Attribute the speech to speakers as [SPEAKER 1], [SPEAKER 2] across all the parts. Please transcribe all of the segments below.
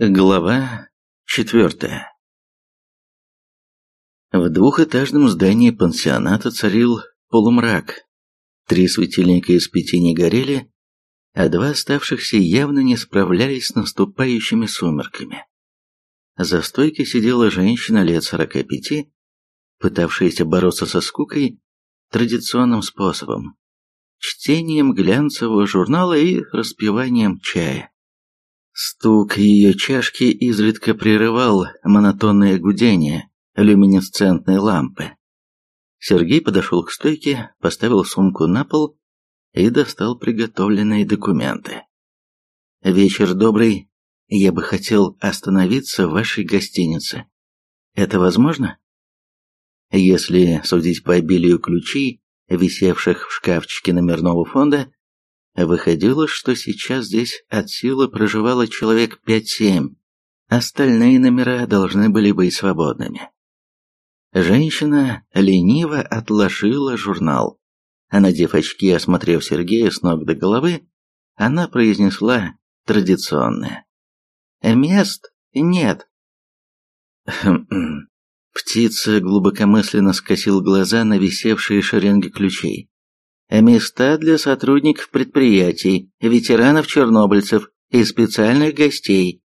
[SPEAKER 1] Глава четвертая В двухэтажном здании пансионата царил полумрак. Три светильника из пяти не горели, а два оставшихся явно не справлялись с наступающими сумерками. За стойкой сидела женщина лет сорока пяти, пытавшаяся бороться со скукой традиционным способом – чтением глянцевого журнала и распиванием чая. Стук ее чашки изредка прерывал монотонное гудение люминесцентной лампы. Сергей подошел к стойке, поставил сумку на пол и достал приготовленные документы. «Вечер добрый. Я бы хотел остановиться в вашей гостинице. Это возможно?» Если судить по обилию ключей, висевших в шкафчике номерного фонда, Выходило, что сейчас здесь от силы проживало человек 5-7. Остальные номера должны были быть свободными. Женщина лениво отложила журнал. А надев очки, осмотрев Сергея с ног до головы, она произнесла традиционное. «Мест нет». Птица глубокомысленно скосил глаза на висевшие шеренги ключей. Места для сотрудников предприятий, ветеранов-чернобыльцев и специальных гостей,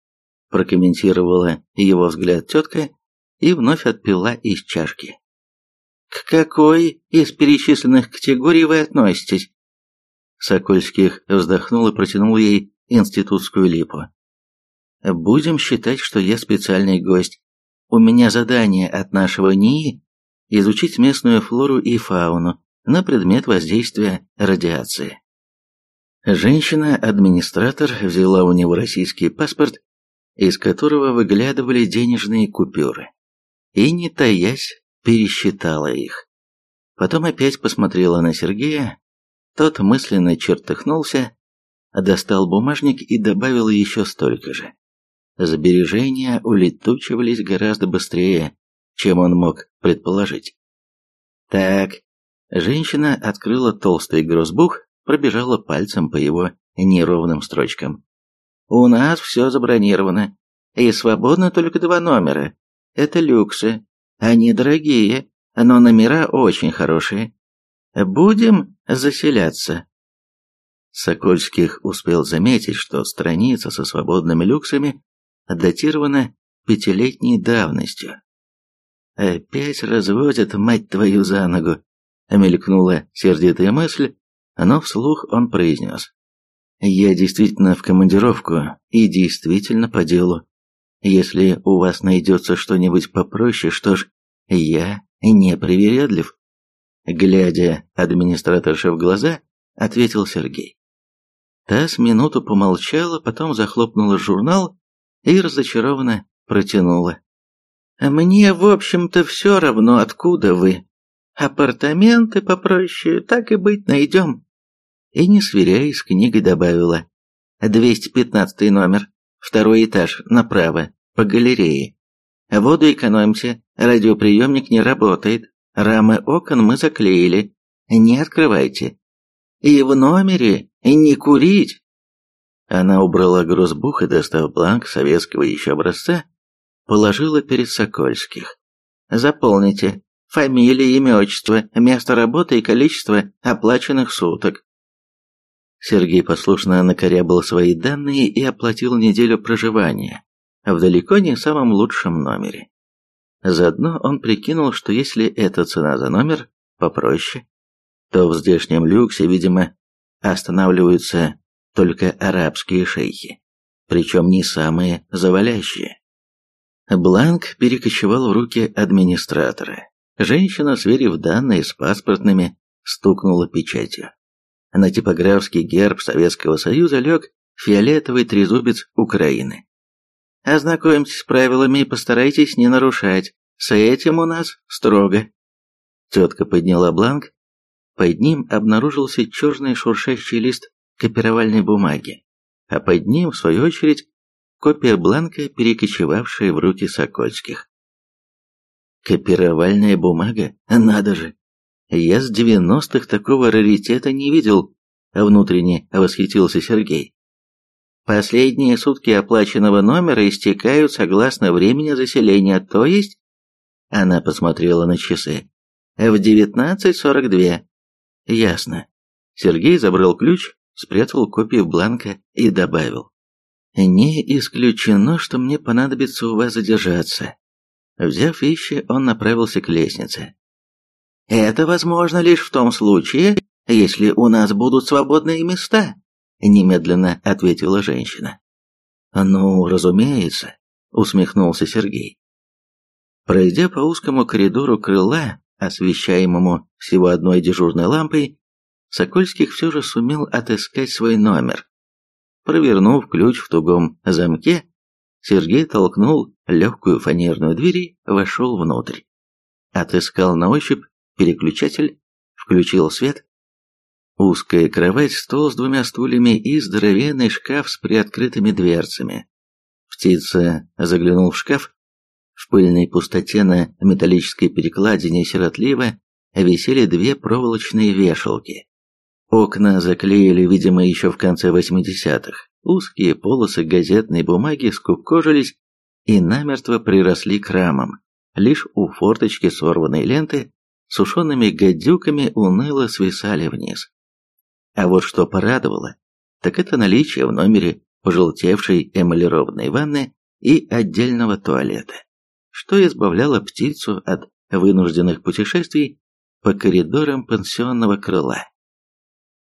[SPEAKER 1] прокомментировала его взгляд тетка и вновь отпила из чашки. К какой из перечисленных категорий вы относитесь? Сокольских вздохнул и протянул ей институтскую липу. Будем считать, что я специальный гость. У меня задание от нашего НИИ изучить местную флору и фауну на предмет воздействия радиации. Женщина-администратор взяла у него российский паспорт, из которого выглядывали денежные купюры, и, не таясь, пересчитала их. Потом опять посмотрела на Сергея, тот мысленно чертыхнулся, достал бумажник и добавил еще столько же. Сбережения улетучивались гораздо быстрее, чем он мог предположить. Так, Женщина открыла толстый грозбух, пробежала пальцем по его неровным строчкам. «У нас все забронировано, и свободно только два номера. Это люксы. Они дорогие, но номера очень хорошие. Будем заселяться». Сокольских успел заметить, что страница со свободными люксами датирована пятилетней давностью. «Опять разводят, мать твою, за ногу!» Мелькнула сердитая мысль, но вслух он произнес. «Я действительно в командировку и действительно по делу. Если у вас найдется что-нибудь попроще, что ж, я не привередлив». Глядя администраторше в глаза, ответил Сергей. Та с минуту помолчала, потом захлопнула журнал и разочарованно протянула. «Мне, в общем-то, все равно, откуда вы. Апартаменты попроще, так и быть, найдем. И не сверяясь с книгой добавила. 215 номер, второй этаж, направо, по галерее. Воду экономьте, радиоприемник не работает, рамы окон мы заклеили, не открывайте. И в номере не курить. Она убрала грузбух и, достав бланк советского еще образца, положила перед Сокольских. Заполните, фамилия, имя, отчество, место работы и количество оплаченных суток. Сергей послушно накорябал свои данные и оплатил неделю проживания в далеко не самом лучшем номере. Заодно он прикинул, что если эта цена за номер попроще, то в здешнем люксе, видимо, останавливаются только арабские шейхи, причем не самые завалящие. Бланк перекочевал в руки администратора, Женщина, сверив данные с паспортными, стукнула печатью. На типографский герб Советского Союза лег фиолетовый трезубец Украины. Ознакомьтесь с правилами и постарайтесь не нарушать. С этим у нас строго. Тетка подняла бланк. Под ним обнаружился черный шуршащий лист копировальной бумаги, а под ним, в свою очередь, копия бланка, перекочевавшая в руки Сокольских. Копировальная бумага? Надо же! Я с девяностых такого раритета не видел, внутренне восхитился Сергей. Последние сутки оплаченного номера истекают согласно времени заселения, то есть...» Она посмотрела на часы. «В 19.42». «Ясно». Сергей забрал ключ, спрятал копию бланка и добавил. «Не исключено, что мне понадобится у вас задержаться». Взяв вещи, он направился к лестнице. «Это возможно лишь в том случае, если у нас будут свободные места», немедленно ответила женщина. «Ну, разумеется», усмехнулся Сергей. Пройдя по узкому коридору крыла, освещаемому всего одной дежурной лампой, Сокольских все же сумел отыскать свой номер. Провернув ключ в тугом замке, Сергей толкнул легкую фанерную дверь и вошел внутрь. Отыскал на ощупь переключатель, включил свет. Узкая кровать, стол с двумя стульями и здоровенный шкаф с приоткрытыми дверцами. Птица заглянул в шкаф. В пыльной пустоте на металлической перекладине сиротливо висели две проволочные вешалки. Окна заклеили, видимо, еще в конце 80-х. Узкие полосы газетной бумаги скукожились и намертво приросли к рамам. Лишь у форточки сорванной ленты сушеными гадюками уныло свисали вниз. А вот что порадовало, так это наличие в номере пожелтевшей эмалированной ванны и отдельного туалета, что избавляло птицу от вынужденных путешествий по коридорам пансионного крыла.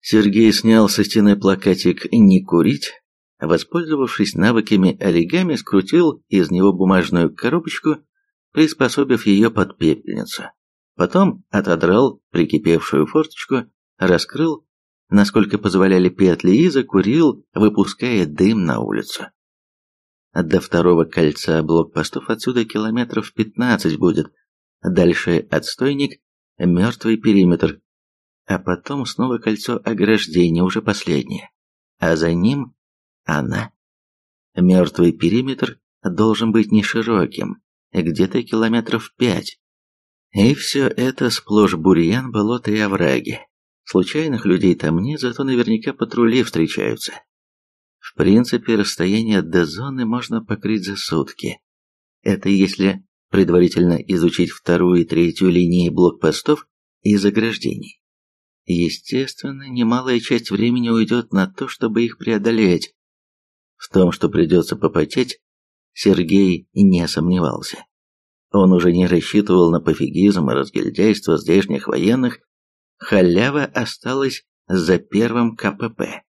[SPEAKER 1] Сергей снял со стены плакатик «Не курить», воспользовавшись навыками оригами, скрутил из него бумажную коробочку, приспособив ее под пепельницу. Потом отодрал прикипевшую форточку, раскрыл, насколько позволяли петли, и закурил, выпуская дым на улицу. До второго кольца блокпостов отсюда километров пятнадцать будет. Дальше отстойник, мертвый периметр, а потом снова кольцо ограждения, уже последнее. А за ним она. Мертвый периметр должен быть не широким, где-то километров пять. И все это сплошь бурьян, болото и овраги. Случайных людей там нет, зато наверняка патрули встречаются. В принципе, расстояние до зоны можно покрыть за сутки. Это если предварительно изучить вторую и третью линии блокпостов и заграждений. Естественно, немалая часть времени уйдет на то, чтобы их преодолеть. В том, что придется попотеть, Сергей не сомневался. Он уже не рассчитывал на пофигизм и разгильдяйство здешних военных, халява осталась за первым КПП.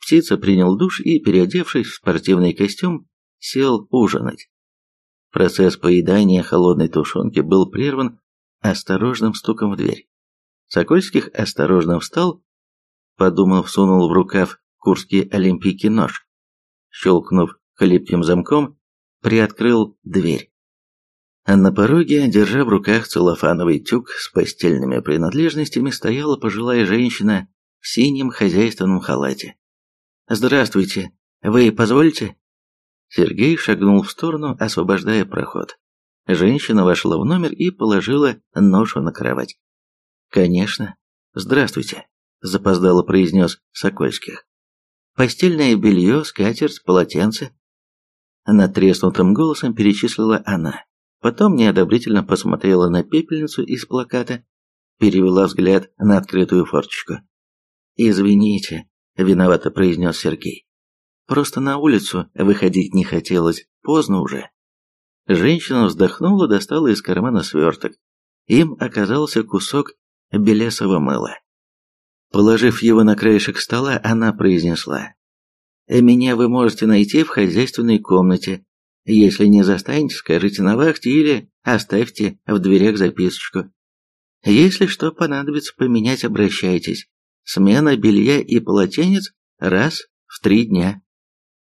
[SPEAKER 1] Птица принял душ и, переодевшись в спортивный костюм, сел ужинать. Процесс поедания холодной тушенки был прерван осторожным стуком в дверь. Сокольских осторожно встал, подумав, сунул в рукав курский олимпийский нож. Щелкнув хлипким замком, приоткрыл дверь. А на пороге, держа в руках целлофановый тюк с постельными принадлежностями, стояла пожилая женщина в синем хозяйственном халате. «Здравствуйте, вы позволите?» Сергей шагнул в сторону, освобождая проход. Женщина вошла в номер и положила ношу на кровать. «Конечно. Здравствуйте», – запоздало произнес Сокольских. «Постельное белье, скатерть, полотенце». Натреснутым голосом перечислила она. Потом неодобрительно посмотрела на пепельницу из плаката, перевела взгляд на открытую форточку. «Извините», – виновато произнес Сергей. «Просто на улицу выходить не хотелось, поздно уже». Женщина вздохнула, достала из кармана сверток. Им оказался кусок белесого мыла. Положив его на краешек стола, она произнесла. «Меня вы можете найти в хозяйственной комнате. Если не застанете, скажите на вахте или оставьте в дверях записочку. Если что понадобится поменять, обращайтесь. Смена белья и полотенец раз в три дня».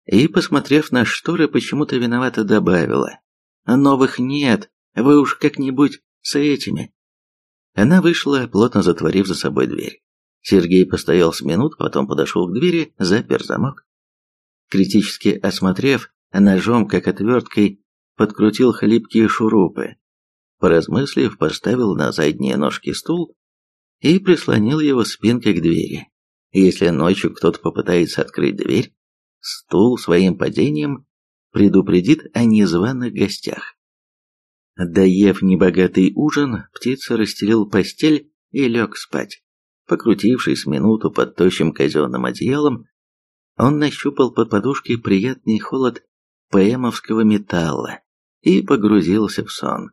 [SPEAKER 1] И, посмотрев на шторы, почему-то виновато добавила. «Новых нет, вы уж как-нибудь с этими». Она вышла, плотно затворив за собой дверь. Сергей постоял с минут, потом подошел к двери, запер замок. Критически осмотрев, ножом, как отверткой, подкрутил хлипкие шурупы. Поразмыслив, поставил на задние ножки стул и прислонил его спинкой к двери. Если ночью кто-то попытается открыть дверь, стул своим падением предупредит о незваных гостях. Доев небогатый ужин, птица расстелил постель и лег спать. Покрутившись минуту под тощим казенным одеялом, он нащупал под подушкой приятный холод ПМовского металла и погрузился в сон.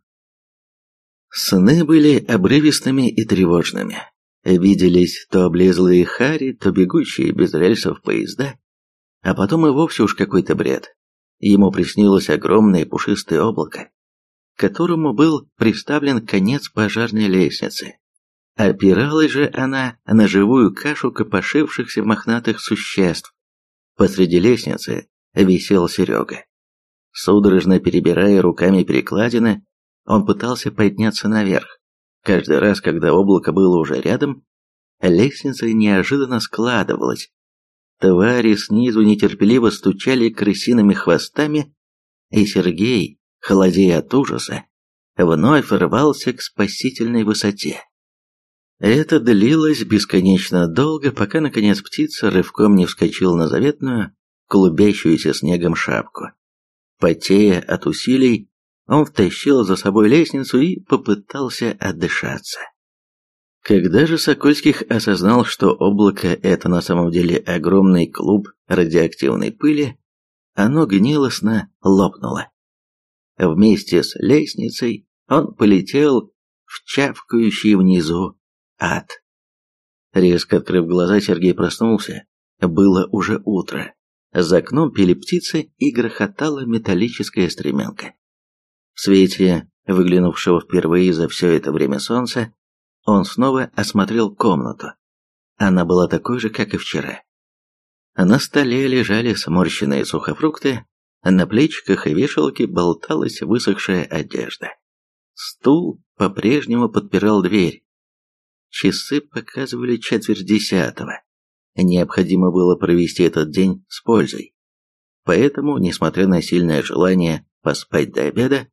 [SPEAKER 1] Сны были обрывистыми и тревожными. Виделись то облезлые хари, то бегущие без рельсов поезда, а потом и вовсе уж какой-то бред. Ему приснилось огромное пушистое облако, к которому был приставлен конец пожарной лестницы. Опиралась же она на живую кашу копошившихся мохнатых существ. Посреди лестницы висел Серега. Судорожно перебирая руками перекладины, он пытался подняться наверх. Каждый раз, когда облако было уже рядом, лестница неожиданно складывалась. Твари снизу нетерпеливо стучали крысиными хвостами, и Сергей, холодея от ужаса, вновь рвался к спасительной высоте. Это длилось бесконечно долго, пока, наконец, птица рывком не вскочила на заветную, клубящуюся снегом шапку. Потея от усилий, он втащил за собой лестницу и попытался отдышаться. Когда же Сокольских осознал, что облако – это на самом деле огромный клуб радиоактивной пыли, оно гнилостно лопнуло. Вместе с лестницей он полетел в чавкающий внизу ад. Резко открыв глаза, Сергей проснулся. Было уже утро. За окном пели птицы и грохотала металлическая стремянка. В свете, выглянувшего впервые за все это время солнца, он снова осмотрел комнату. Она была такой же, как и вчера. На столе лежали сморщенные сухофрукты, на плечиках и вешалке болталась высохшая одежда. Стул по-прежнему подпирал дверь. Часы показывали четверть десятого. Необходимо было провести этот день с пользой. Поэтому, несмотря на сильное желание поспать до обеда,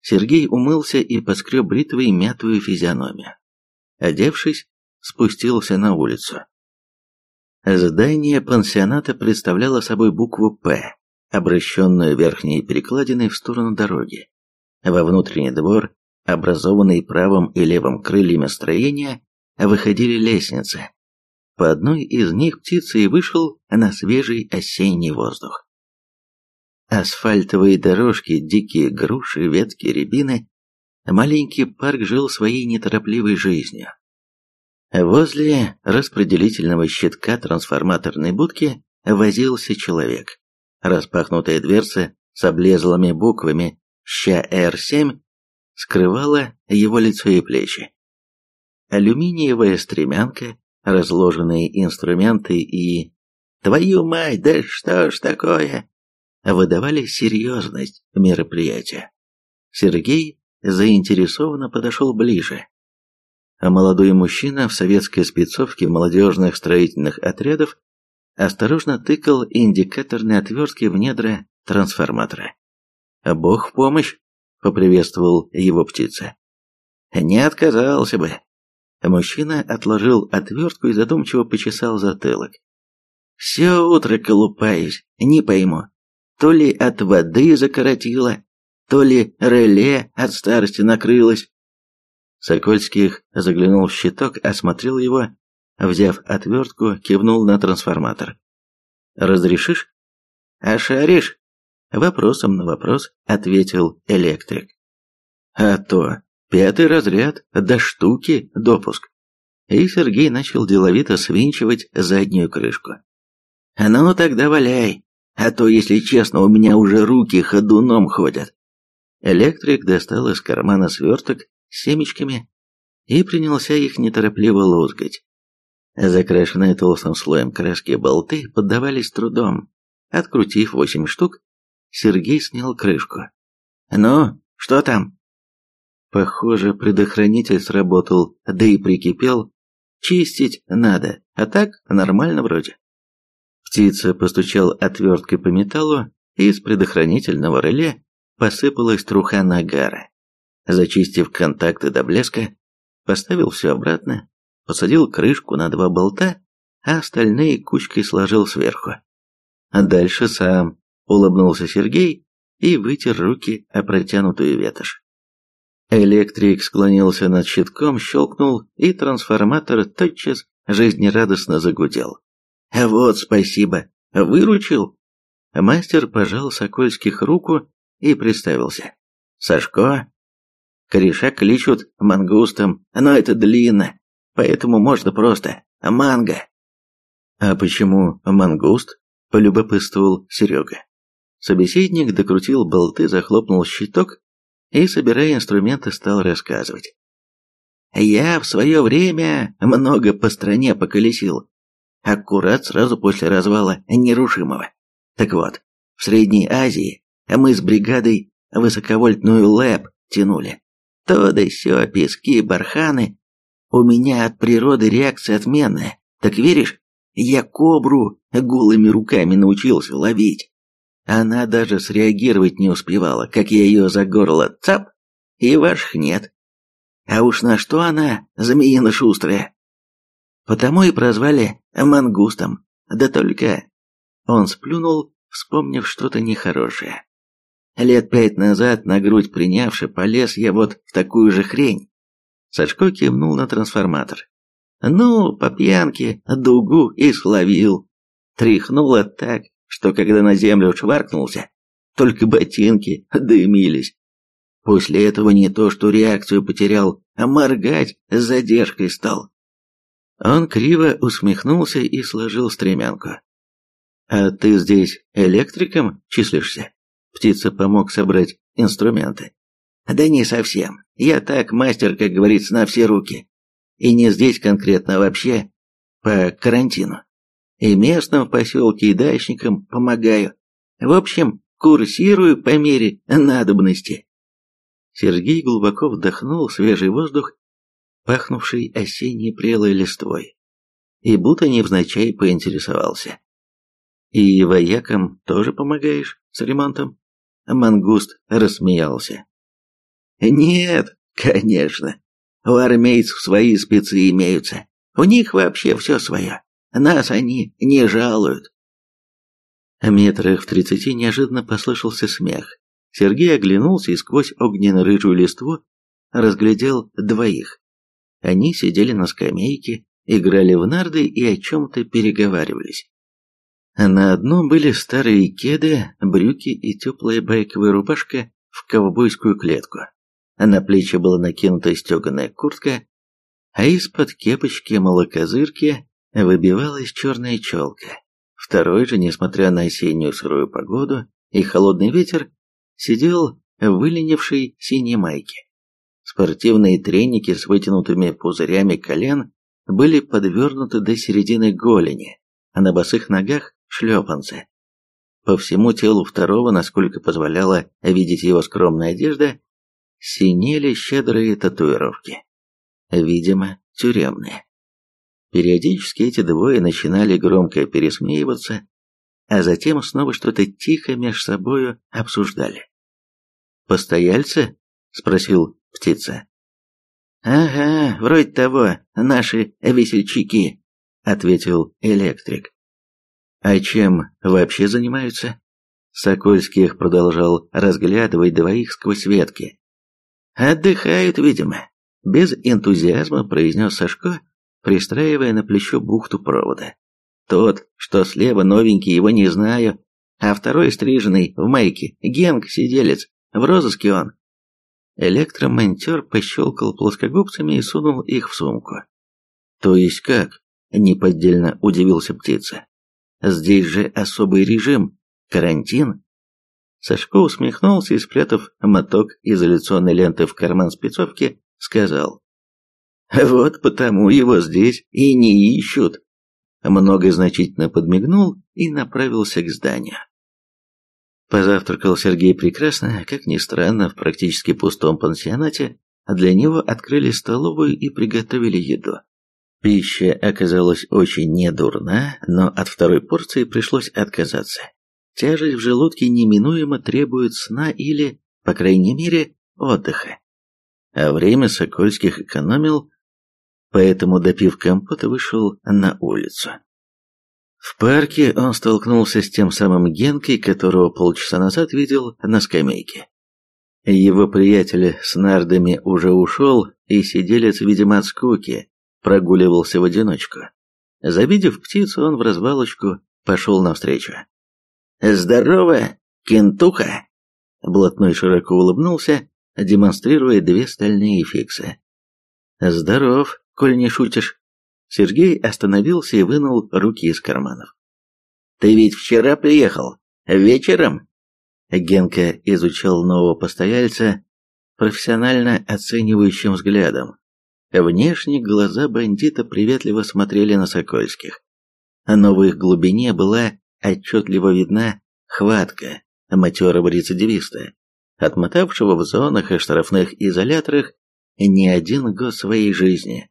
[SPEAKER 1] Сергей умылся и поскреб бритвой мятую физиономию. Одевшись, спустился на улицу. Здание пансионата представляло собой букву «П», обращенную верхней перекладиной в сторону дороги. Во внутренний двор, образованный правым и левым крыльями строения, выходили лестницы. По одной из них птица и вышел на свежий осенний воздух. Асфальтовые дорожки, дикие груши, ветки, рябины. Маленький парк жил своей неторопливой жизнью. Возле распределительного щитка трансформаторной будки возился человек. Распахнутая дверца с облезлыми буквами «ЩР-7» скрывала его лицо и плечи. Алюминиевая стремянка, разложенные инструменты и... «Твою мать, да что ж такое?» выдавали серьезность мероприятия. Сергей заинтересованно подошел ближе. А молодой мужчина в советской спецовке молодежных строительных отрядов осторожно тыкал индикаторные отвертки в недра трансформатора. «Бог в помощь!» — поприветствовал его птица. «Не отказался бы!» Мужчина отложил отвертку и задумчиво почесал затылок. «Все утро колупаюсь, не пойму, то ли от воды закоротило, то ли реле от старости накрылось. Сокольских заглянул в щиток, осмотрел его, взяв отвертку, кивнул на трансформатор. «Разрешишь?» «Ошаришь?» Вопросом на вопрос ответил электрик. «А то, пятый разряд, до штуки допуск». И Сергей начал деловито свинчивать заднюю крышку. «Ну, тогда валяй!» А то, если честно, у меня уже руки ходуном ходят. Электрик достал из кармана сверток с семечками и принялся их неторопливо лузгать. Закрашенные толстым слоем краски болты поддавались трудом. Открутив восемь штук, Сергей снял крышку. «Ну, что там?» Похоже, предохранитель сработал, да и прикипел. Чистить надо, а так нормально вроде. Птица постучал отверткой по металлу, и из предохранительного реле посыпалась труха нагара. Зачистив контакты до блеска, поставил все обратно, посадил крышку на два болта, а остальные кучкой сложил сверху. А дальше сам, улыбнулся Сергей и вытер руки о протянутую ветошь. Электрик склонился над щитком, щелкнул, и трансформатор тотчас жизнерадостно загудел. «Вот спасибо! Выручил!» Мастер пожал Сокольских руку и представился. «Сашко?» Кореша кличут мангустом, но это длинно, поэтому можно просто манго. «А почему мангуст?» – полюбопытствовал Серега. Собеседник докрутил болты, захлопнул щиток и, собирая инструменты, стал рассказывать. «Я в свое время много по стране поколесил. Аккурат сразу после развала нерушимого. Так вот, в Средней Азии мы с бригадой высоковольтную ЛЭП тянули. То да сё, пески, барханы. У меня от природы реакция отменная. Так веришь, я кобру голыми руками научился ловить. Она даже среагировать не успевала, как я ее за горло цап, и ваших нет. А уж на что она, змеина шустрая. Потому и прозвали мангустом. Да только... Он сплюнул, вспомнив что-то нехорошее. Лет пять назад, на грудь принявши, полез я вот в такую же хрень. Сашко кивнул на трансформатор. Ну, по пьянке дугу и словил. Тряхнуло так, что когда на землю шваркнулся, только ботинки дымились. После этого не то что реакцию потерял, а моргать с задержкой стал. Он криво усмехнулся и сложил стремянку. «А ты здесь электриком числишься?» Птица помог собрать инструменты. «Да не совсем. Я так мастер, как говорится, на все руки. И не здесь конкретно, а вообще по карантину. И местным в поселке, и дачникам помогаю. В общем, курсирую по мере надобности. Сергей глубоко вдохнул свежий воздух, пахнувший осенней прелой листвой, и будто невзначай поинтересовался. «И воякам тоже помогаешь с ремонтом?» Мангуст рассмеялся. «Нет, конечно. У армейцев свои спецы имеются. У них вообще все свое. Нас они не жалуют. Метрах в тридцати неожиданно послышался смех. Сергей оглянулся и сквозь огненно-рыжую листву разглядел двоих. Они сидели на скамейке, играли в нарды и о чем-то переговаривались. На одном были старые кеды, брюки и теплая байковая рубашка в ковбойскую клетку. На плечи была накинута стеганая куртка, а из-под кепочки молокозырки выбивалась черная челка. Второй же, несмотря на осеннюю сырую погоду и холодный ветер, сидел в выленившей синей майке. Спортивные треники с вытянутыми пузырями колен были подвернуты до середины голени, а на босых ногах шлепанцы. По всему телу второго, насколько позволяла видеть его скромная одежда, синели щедрые татуировки. Видимо, тюремные. Периодически эти двое начинали громко пересмеиваться, а затем снова что-то тихо меж собою обсуждали. «Постояльцы?» — спросил птица. «Ага, вроде того, наши весельчаки», — ответил электрик. «А чем вообще занимаются?» Сокольских продолжал разглядывать двоих сквозь ветки. «Отдыхают, видимо», — без энтузиазма произнес Сашко, пристраивая на плечо бухту провода. Тот, что слева новенький, его не знаю, а второй стриженный в майке, Генг, сиделец, в розыске он. Электромонтер пощелкал плоскогубцами и сунул их в сумку. «То есть как?» – неподдельно удивился птица. «Здесь же особый режим, карантин». Сашко усмехнулся и, спрятав моток изоляционной ленты в карман спецовки, сказал. Вот потому его здесь и не ищут. Многозначительно подмигнул и направился к зданию. Позавтракал Сергей прекрасно, как ни странно, в практически пустом пансионате, а для него открыли столовую и приготовили еду. Пища оказалась очень недурна, но от второй порции пришлось отказаться. Тяжесть в желудке неминуемо требует сна или, по крайней мере, отдыха. А время Сокольских экономил, поэтому, допив компота, вышел на улицу. В парке он столкнулся с тем самым Генкой, которого полчаса назад видел на скамейке. Его приятель с нардами уже ушел, и сиделец, видимо, от скуки, прогуливался в одиночку. Завидев птицу, он в развалочку пошел навстречу. «Здорово, кентуха!» Блатной широко улыбнулся, демонстрируя две стальные фиксы. «Здоров, коль не шутишь». Сергей остановился и вынул руки из карманов. «Ты ведь вчера приехал? Вечером?» Генка изучал нового постояльца профессионально оценивающим взглядом. Внешне глаза бандита приветливо смотрели на Сокольских. Но в их глубине была отчетливо видна хватка матерого рецидивиста, отмотавшего в зонах и штрафных изоляторах не один год своей жизни.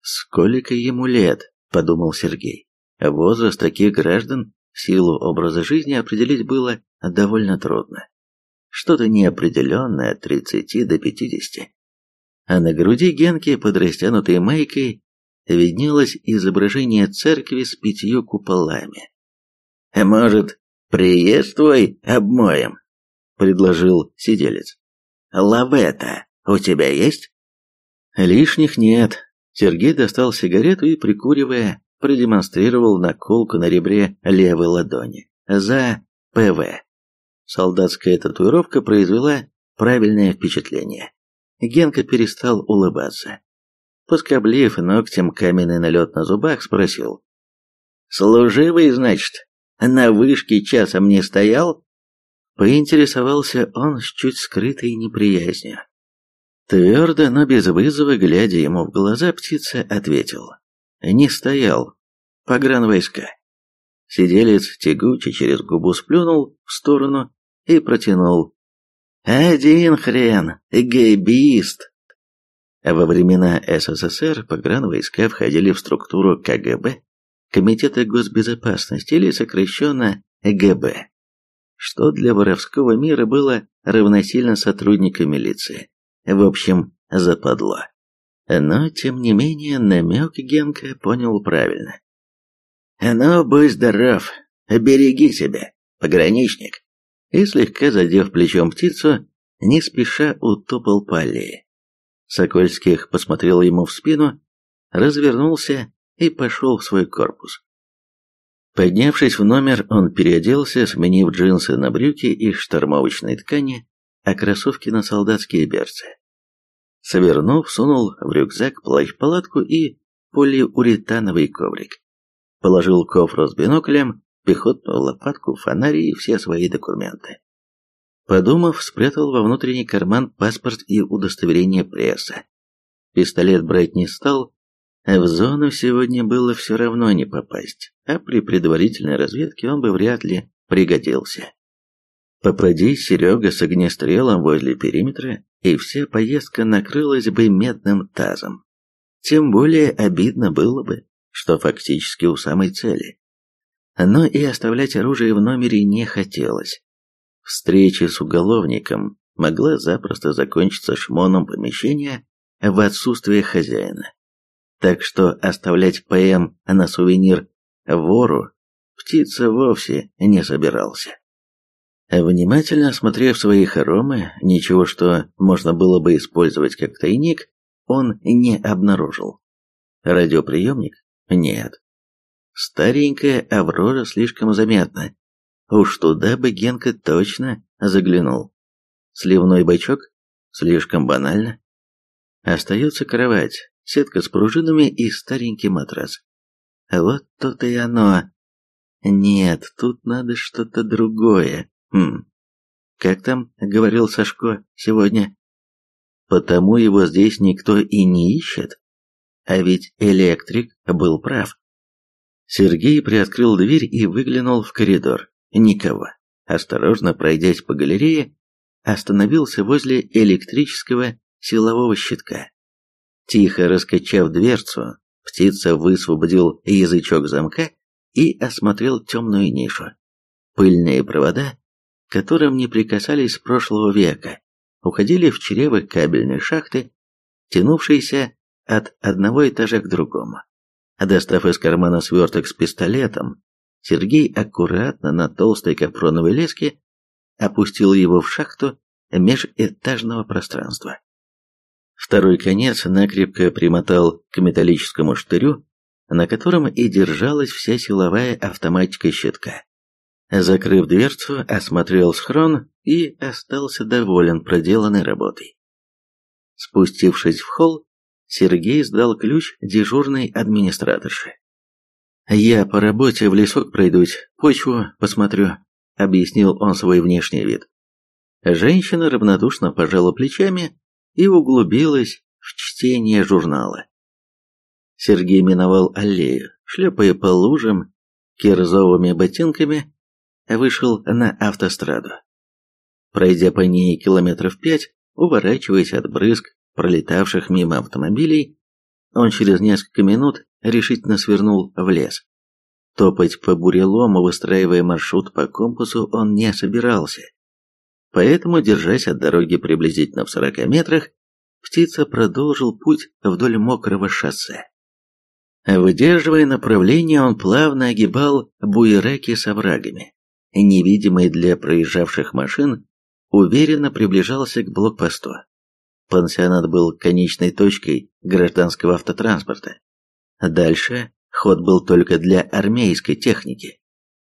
[SPEAKER 1] «Сколько ему лет?» – подумал Сергей. Возраст таких граждан силу образа жизни определить было довольно трудно. Что-то неопределенное от 30 до 50. А на груди Генки под растянутой майкой виднелось изображение церкви с пятью куполами. «Может, приезд твой обмоем?» — предложил сиделец. «Лавета у тебя есть?» «Лишних нет». Сергей достал сигарету и, прикуривая, продемонстрировал наколку на ребре левой ладони. За ПВ. Солдатская татуировка произвела правильное впечатление. Генка перестал улыбаться. Поскоблив ногтем каменный налет на зубах, спросил. «Служивый, значит, на вышке часом не стоял?» Поинтересовался он с чуть скрытой неприязнью. Твердо, но без вызова, глядя ему в глаза, птица ответил. «Не стоял. Погранвойска». Сиделец тягуче через губу сплюнул в сторону и протянул. «Один хрен, гэбист!» Во времена СССР погранвойска входили в структуру КГБ, Комитета госбезопасности или сокращенно ГБ, что для воровского мира было равносильно сотрудникам милиции. В общем, западло. Но, тем не менее, намек Генка понял правильно. «Ну, будь здоров, береги себя, пограничник!» И, слегка задев плечом птицу, не спеша утопал по аллее. Сокольских посмотрел ему в спину, развернулся и пошел в свой корпус. Поднявшись в номер, он переоделся, сменив джинсы на брюки из штормовочной ткани, а кроссовки на солдатские берцы. Свернув, сунул в рюкзак плащ-палатку и полиуретановый коврик. Положил кофру с биноклем, пехотную лопатку, фонарь и все свои документы. Подумав, спрятал во внутренний карман паспорт и удостоверение пресса. Пистолет брать не стал, а в зону сегодня было все равно не попасть, а при предварительной разведке он бы вряд ли пригодился. Попади Серега с огнестрелом возле периметра, и вся поездка накрылась бы медным тазом. Тем более обидно было бы, что фактически у самой цели. Но и оставлять оружие в номере не хотелось. Встреча с уголовником могла запросто закончиться шмоном помещения в отсутствие хозяина. Так что оставлять ПМ на сувенир вору птица вовсе не собирался. Внимательно осмотрев свои хоромы, ничего, что можно было бы использовать как тайник, он не обнаружил. Радиоприемник? Нет. Старенькая Аврора слишком заметна. Уж туда бы Генка точно заглянул. Сливной бачок? Слишком банально. Остается кровать, сетка с пружинами и старенький матрас. Вот то-то и оно. Нет, тут надо что-то другое. Хм. Как там говорил Сашко сегодня? Потому его здесь никто и не ищет. А ведь электрик был прав. Сергей приоткрыл дверь и выглянул в коридор. Никого. Осторожно пройдясь по галерее, остановился возле электрического силового щитка. Тихо раскачав дверцу, птица высвободил язычок замка и осмотрел темную нишу. Пыльные провода, которым не прикасались с прошлого века, уходили в чревы кабельной шахты, тянувшиеся от одного этажа к другому. Достав из кармана сверток с пистолетом, Сергей аккуратно на толстой капроновой леске опустил его в шахту межэтажного пространства. Второй конец накрепко примотал к металлическому штырю, на котором и держалась вся силовая автоматика щитка. Закрыв дверцу, осмотрел схрон и остался доволен проделанной работой. Спустившись в холл, Сергей сдал ключ дежурной администраторше. «Я по работе в лесок пройдусь, почву посмотрю», — объяснил он свой внешний вид. Женщина равнодушно пожала плечами и углубилась в чтение журнала. Сергей миновал аллею, шлепая по лужам кирзовыми ботинками, вышел на автостраду. Пройдя по ней километров пять, уворачиваясь от брызг, пролетавших мимо автомобилей, он через несколько минут решительно свернул в лес. Топать по бурелому, выстраивая маршрут по компасу, он не собирался. Поэтому, держась от дороги приблизительно в 40 метрах, птица продолжил путь вдоль мокрого шоссе. Выдерживая направление, он плавно огибал буераки с оврагами. Невидимый для проезжавших машин, уверенно приближался к блокпосту. Пансионат был конечной точкой гражданского автотранспорта. Дальше ход был только для армейской техники.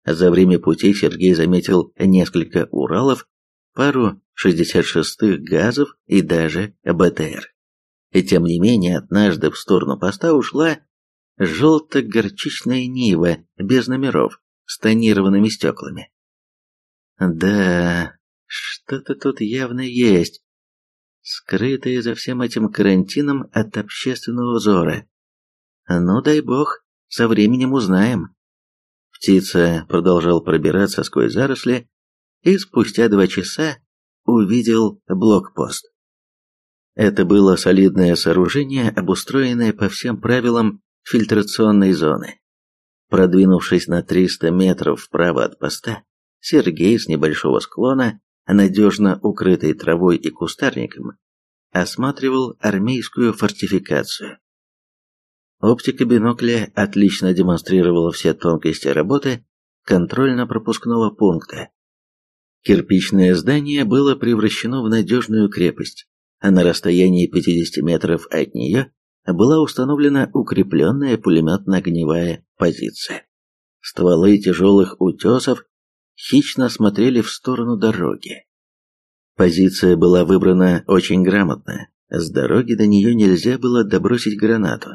[SPEAKER 1] За время пути Сергей заметил несколько Уралов, пару 66-х газов и даже БТР. И тем не менее, однажды в сторону поста ушла желто-горчичная Нива без номеров с тонированными стеклами. Да, что-то тут явно есть скрытые за всем этим карантином от общественного взора. Ну, дай бог, со временем узнаем. Птица продолжал пробираться сквозь заросли и спустя два часа увидел блокпост. Это было солидное сооружение, обустроенное по всем правилам фильтрационной зоны. Продвинувшись на 300 метров вправо от поста, Сергей с небольшого склона надежно укрытой травой и кустарником, осматривал армейскую фортификацию. Оптика бинокля отлично демонстрировала все тонкости работы контрольно-пропускного пункта. Кирпичное здание было превращено в надежную крепость, а на расстоянии 50 метров от нее была установлена укрепленная пулеметно-огневая позиция. Стволы тяжелых утесов хищно смотрели в сторону дороги. Позиция была выбрана очень грамотно. С дороги до нее нельзя было добросить гранату.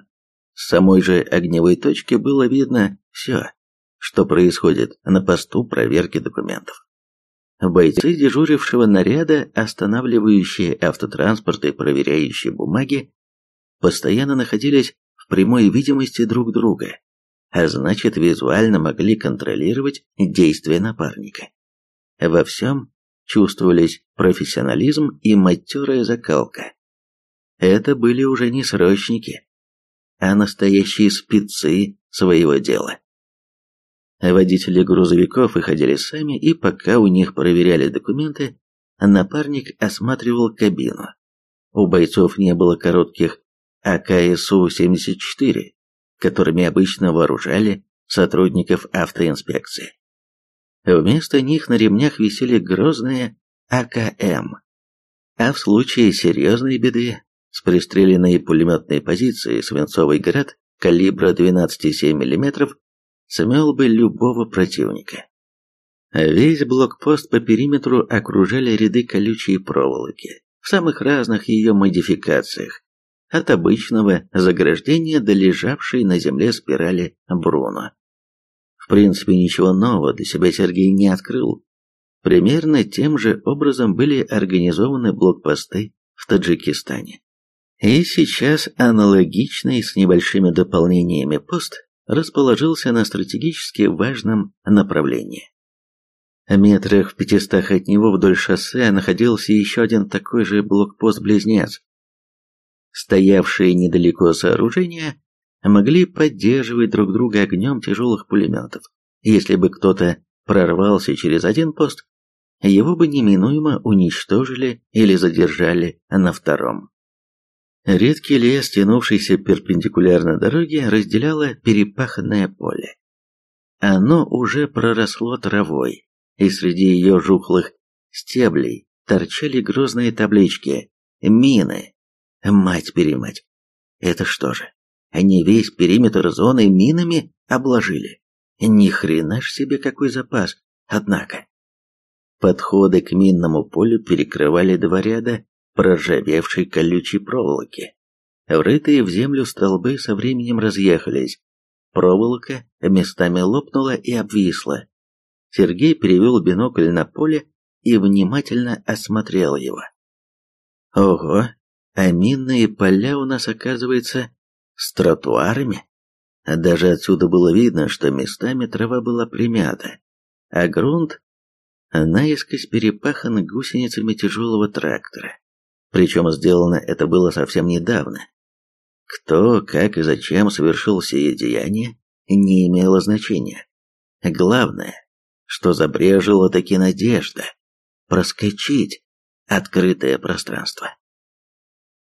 [SPEAKER 1] С самой же огневой точки было видно все, что происходит на посту проверки документов. Бойцы дежурившего наряда, останавливающие автотранспорт и проверяющие бумаги, постоянно находились в прямой видимости друг друга а значит визуально могли контролировать действия напарника. Во всем чувствовались профессионализм и матерая закалка. Это были уже не срочники, а настоящие спецы своего дела. Водители грузовиков выходили сами, и пока у них проверяли документы, напарник осматривал кабину. У бойцов не было коротких АКСУ-74, которыми обычно вооружали сотрудников автоинспекции. Вместо них на ремнях висели грозные АКМ. А в случае серьезной беды с пристреленной пулеметной позиции свинцовый град калибра 12,7 мм смел бы любого противника. Весь блокпост по периметру окружали ряды колючей проволоки в самых разных ее модификациях, от обычного заграждения до лежавшей на земле спирали Бруно. В принципе, ничего нового для себя Сергей не открыл. Примерно тем же образом были организованы блокпосты в Таджикистане. И сейчас аналогичный с небольшими дополнениями пост расположился на стратегически важном направлении. Метрах в пятистах от него вдоль шоссе находился еще один такой же блокпост-близнец, Стоявшие недалеко сооружения могли поддерживать друг друга огнем тяжелых пулеметов. Если бы кто-то прорвался через один пост, его бы неминуемо уничтожили или задержали на втором. Редкий лес, тянувшийся перпендикулярно дороге, разделяло перепаханное поле. Оно уже проросло травой, и среди ее жухлых стеблей торчали грозные таблички «Мины». Мать-перемать. Это что же, они весь периметр зоны минами обложили? Ни хрена ж себе какой запас, однако. Подходы к минному полю перекрывали два ряда проржавевшей колючей проволоки. Врытые в землю столбы со временем разъехались. Проволока местами лопнула и обвисла. Сергей перевел бинокль на поле и внимательно осмотрел его. Ого, а минные поля у нас, оказывается, с тротуарами. Даже отсюда было видно, что местами трава была примята, а грунт наискось перепахан гусеницами тяжелого трактора. Причем сделано это было совсем недавно. Кто, как и зачем совершил сие деяние, не имело значения. Главное, что забрежила таки надежда проскочить открытое пространство.